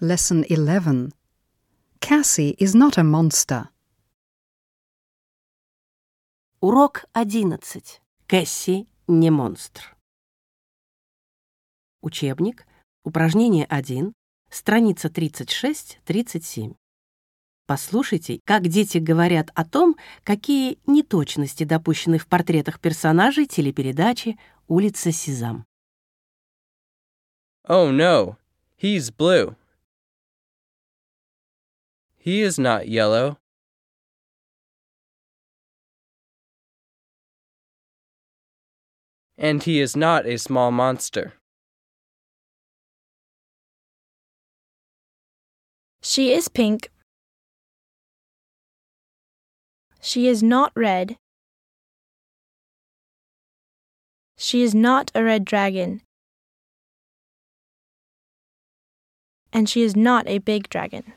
Lesson 11. Cassie is not a monster. Урок 11. Кэсси не монстр. Учебник. Упражнение 1. Страница 36-37. Послушайте, как дети говорят о том, какие неточности допущены в портретах персонажей телепередачи «Улица Сезам». Oh no, he's blue. He is not yellow. And he is not a small monster. She is pink. She is not red. She is not a red dragon. And she is not a big dragon.